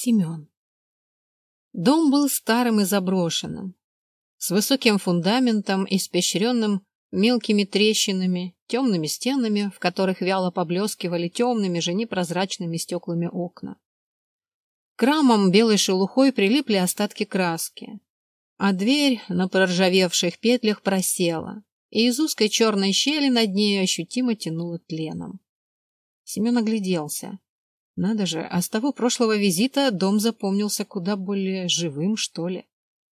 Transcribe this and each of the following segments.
Семен. Дом был старым и заброшенным, с высоким фундаментом, испещренным мелкими трещинами, темными стенами, в которых вяло поблескивали темными же непрозрачными стеклами окна. К рамам белой шелухой прилипли остатки краски, а дверь на проржавевших петлях просела, и из узкой черной щели над нею ощутимо тянуло тленом. Семен огляделся. Надо же, а с того прошлого визита дом запомнился куда более живым, что ли.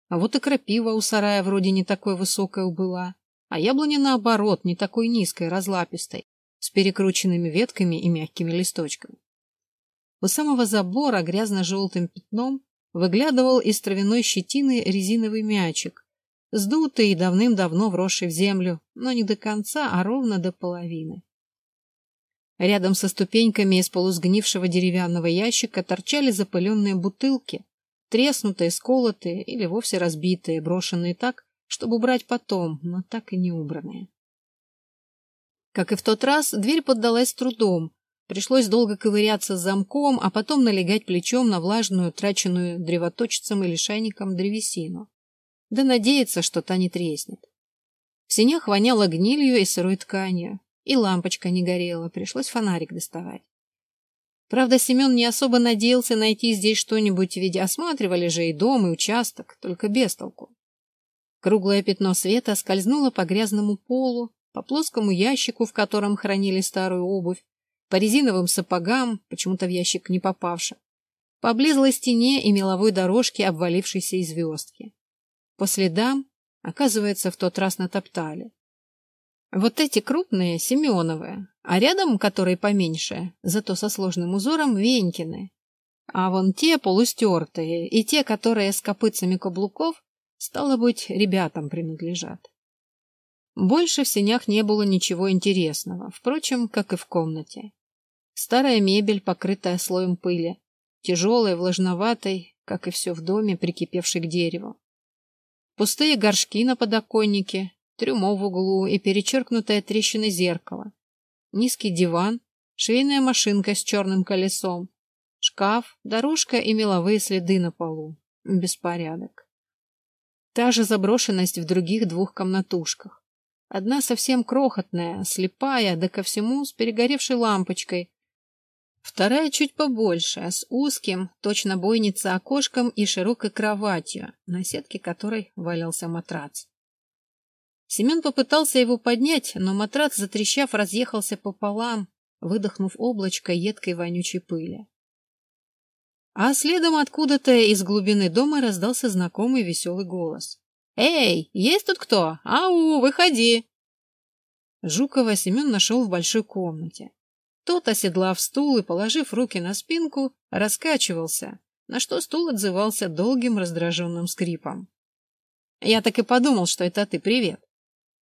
А вот и крапива у сарая вроде не такой высокая была, а яблоня, наоборот, не такой низкой, разлапистой, с перекрученными ветками и мягкими листочками. У самого забора грязно-желтым пятном выглядывал из травяной щетины резиновый мячик, сдутый и давным-давно вросший в землю, но не до конца, а ровно до половины. Рядом со ступеньками из полусгнившего деревянного ящика торчали запыленные бутылки, треснутые, сколотые или вовсе разбитые, брошенные так, чтобы убрать потом, но так и не убранные. Как и в тот раз, дверь поддалась трудом. Пришлось долго ковыряться с замком, а потом налегать плечом на влажную, траченную древоточцем или шайником древесину. Да надеяться, что та не треснет. В синях воняло гнилью и сырой тканью. И лампочка не горела, пришлось фонарик доставать. Правда, Семен не особо надеялся найти здесь что-нибудь, ведь осматривали же и дом, и участок, только без толку. Круглое пятно света скользнуло по грязному полу, по плоскому ящику, в котором хранили старую обувь, по резиновым сапогам, почему-то в ящик не попавшим, по облезлой стене и меловой дорожке, обвалившейся из звездки. По следам, оказывается, в тот раз натоптали. Вот эти крупные, Семеновые, а рядом, которые поменьше, зато со сложным узором, Венькины. А вон те полустертые и те, которые с копытцами каблуков, стало быть, ребятам принадлежат. Больше в сенях не было ничего интересного, впрочем, как и в комнате. Старая мебель, покрытая слоем пыли, тяжелая, влажноватой, как и все в доме, прикипевшей к дереву. Пустые горшки на подоконнике, трюмо в углу и перечеркнутое трещиной зеркало, низкий диван, швейная машинка с черным колесом, шкаф, дорожка и меловые следы на полу. Беспорядок. Та же заброшенность в других двух комнатушках. Одна совсем крохотная, слепая, да ко всему с перегоревшей лампочкой. Вторая чуть побольше, с узким, точно бойница окошком и широкой кроватью, на сетке которой валялся матрац. Семен попытался его поднять, но матрац, затрещав, разъехался пополам, выдохнув облачко едкой вонючей пыли. А следом откуда-то из глубины дома раздался знакомый веселый голос. «Эй, есть тут кто? Ау, выходи!» Жукова Семен нашел в большой комнате. Тот, оседлав стул и положив руки на спинку, раскачивался, на что стул отзывался долгим раздраженным скрипом. «Я так и подумал, что это ты, привет!»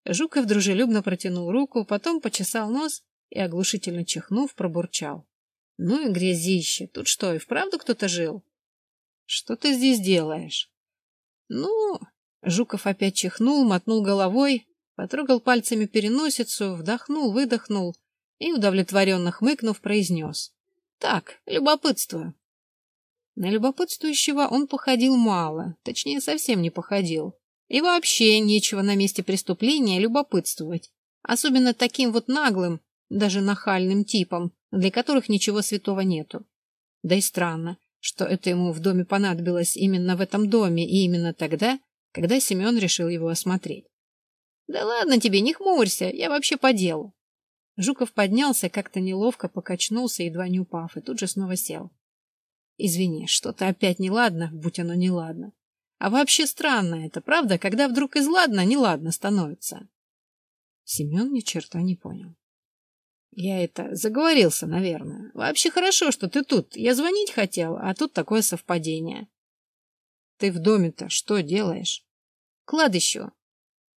Жуков дружелюбно протянул руку, потом почесал нос и, оглушительно чихнув, пробурчал. — Ну и грязище. Тут что, и вправду кто-то жил? — Что ты здесь делаешь? — Ну... Жуков опять чихнул, мотнул головой, потрогал пальцами переносицу, вдохнул, выдохнул и, удовлетворенно хмыкнув, произнес. — Так, любопытствую. На любопытствующего он походил мало, точнее, совсем не походил. И вообще нечего на месте преступления любопытствовать, особенно таким вот наглым, даже нахальным типом, для которых ничего святого нету. Да и странно, что это ему в доме понадобилось именно в этом доме и именно тогда, когда Семен решил его осмотреть. «Да ладно тебе, не хмурься, я вообще по делу». Жуков поднялся, как-то неловко покачнулся, едва не упав, и тут же снова сел. «Извини, что-то опять неладно, будь оно неладно. А вообще странно это, правда, когда вдруг из ладно неладно становится. Семен ни черта не понял. Я это заговорился, наверное. Вообще хорошо, что ты тут. Я звонить хотел, а тут такое совпадение. Ты в доме-то что делаешь? Кладищу.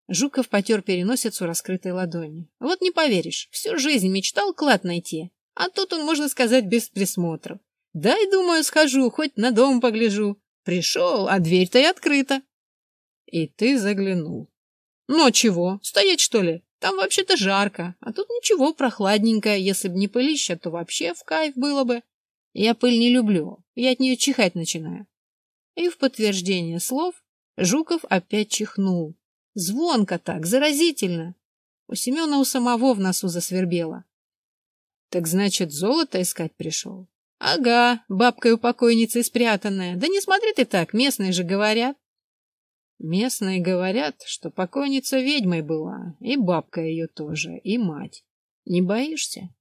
Жуков потер переносицу раскрытой ладони. Вот не поверишь, всю жизнь мечтал клад найти, а тут он, можно сказать, без присмотра. Дай, думаю, схожу, хоть на дом погляжу. Пришел, а дверь-то и открыта. И ты заглянул. Ну, а чего, стоять, что ли? Там вообще-то жарко, а тут ничего, прохладненькое. Если бы не пылища, то вообще в кайф было бы. Я пыль не люблю, Я от нее чихать начинаю. И в подтверждение слов Жуков опять чихнул. Звонко так, заразительно. У Семена у самого в носу засвербело. Так значит, золото искать пришел? Ага, бабкой у покойницы спрятанная. Да не смотри ты так, местные же говорят. Местные говорят, что покойница ведьмой была, и бабка ее тоже, и мать. Не боишься?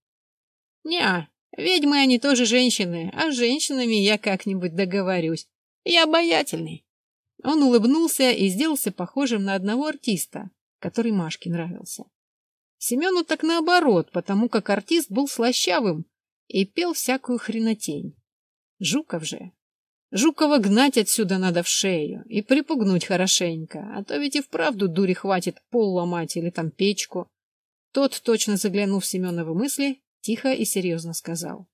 Не, ведьмы они тоже женщины, а с женщинами я как-нибудь договорюсь. Я обаятельный. Он улыбнулся и сделался похожим на одного артиста, который Машке нравился. Семену так наоборот, потому как артист был слащавым и пел всякую хренотень. Жуков же. Жукова гнать отсюда надо в шею и припугнуть хорошенько, а то ведь и вправду дури хватит пол ломать или там печку. Тот, точно заглянув в Семеновы мысли, тихо и серьезно сказал.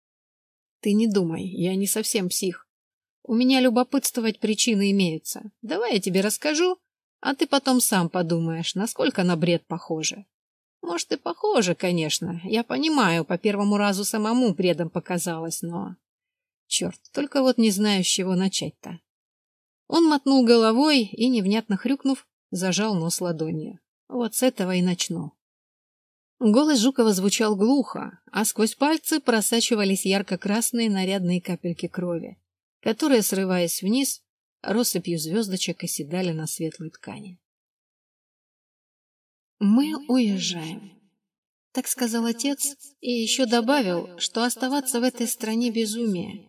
— Ты не думай, я не совсем псих. У меня любопытствовать причины имеются. Давай я тебе расскажу, а ты потом сам подумаешь, насколько на бред похоже. Может, и похоже, конечно. Я понимаю, по первому разу самому бредом показалось, но... Черт, только вот не знаю, с чего начать-то. Он мотнул головой и, невнятно хрюкнув, зажал нос ладонью. Вот с этого и начну. Голос Жукова звучал глухо, а сквозь пальцы просачивались ярко-красные нарядные капельки крови, которые, срываясь вниз, россыпью звездочек оседали на светлой ткани. «Мы уезжаем», — так сказал отец, и еще добавил, что оставаться в этой стране безумие.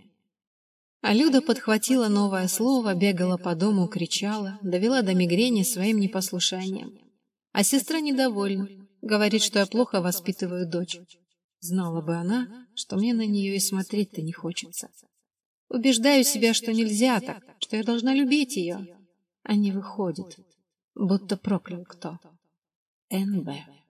А Люда подхватила новое слово, бегала по дому, кричала, довела до мигрени своим непослушанием. А сестра недовольна, говорит, что я плохо воспитываю дочь. Знала бы она, что мне на нее и смотреть-то не хочется. Убеждаю себя, что нельзя так, что я должна любить ее. А не выходит, будто проклял кто. anywhere